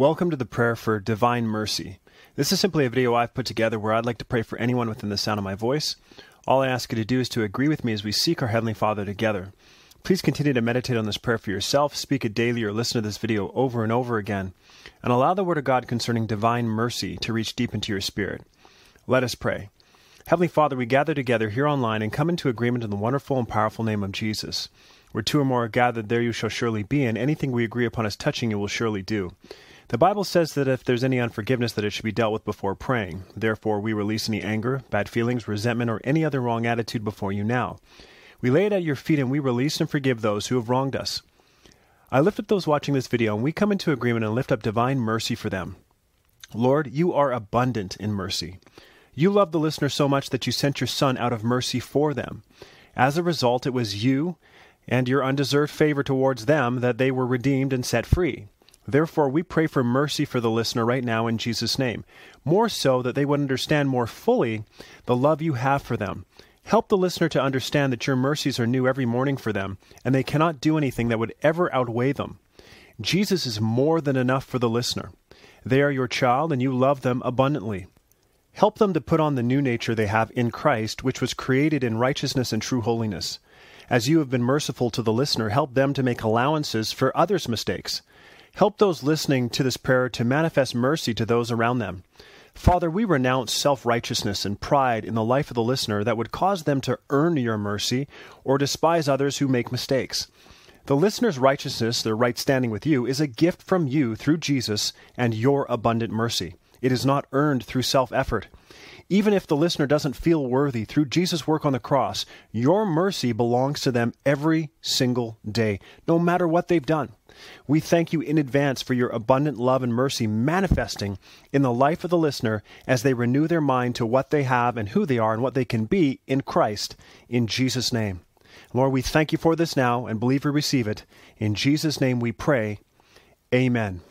Welcome to the prayer for divine mercy. This is simply a video I've put together where I'd like to pray for anyone within the sound of my voice. All I ask you to do is to agree with me as we seek our Heavenly Father together. Please continue to meditate on this prayer for yourself, speak it daily, or listen to this video over and over again, and allow the Word of God concerning divine mercy to reach deep into your spirit. Let us pray. Heavenly Father, we gather together here online and come into agreement in the wonderful and powerful name of Jesus. Where two or more are gathered, there you shall surely be, and anything we agree upon as touching you will surely do. The Bible says that if there's any unforgiveness, that it should be dealt with before praying. Therefore, we release any anger, bad feelings, resentment, or any other wrong attitude before you now. We lay it at your feet and we release and forgive those who have wronged us. I lift up those watching this video and we come into agreement and lift up divine mercy for them. Lord, you are abundant in mercy. You love the listener so much that you sent your Son out of mercy for them. As a result, it was you and your undeserved favor towards them that they were redeemed and set free. Therefore, we pray for mercy for the listener right now in Jesus' name, more so that they would understand more fully the love you have for them. Help the listener to understand that your mercies are new every morning for them, and they cannot do anything that would ever outweigh them. Jesus is more than enough for the listener. They are your child, and you love them abundantly. Help them to put on the new nature they have in Christ, which was created in righteousness and true holiness. As you have been merciful to the listener, help them to make allowances for others' mistakes. Help those listening to this prayer to manifest mercy to those around them. Father, we renounce self righteousness and pride in the life of the listener that would cause them to earn your mercy or despise others who make mistakes. The listener's righteousness, their right standing with you, is a gift from you through Jesus and your abundant mercy. It is not earned through self effort. Even if the listener doesn't feel worthy through Jesus' work on the cross, your mercy belongs to them every single day, no matter what they've done. We thank you in advance for your abundant love and mercy manifesting in the life of the listener as they renew their mind to what they have and who they are and what they can be in Christ. In Jesus' name. Lord, we thank you for this now and believe we receive it. In Jesus' name we pray. Amen.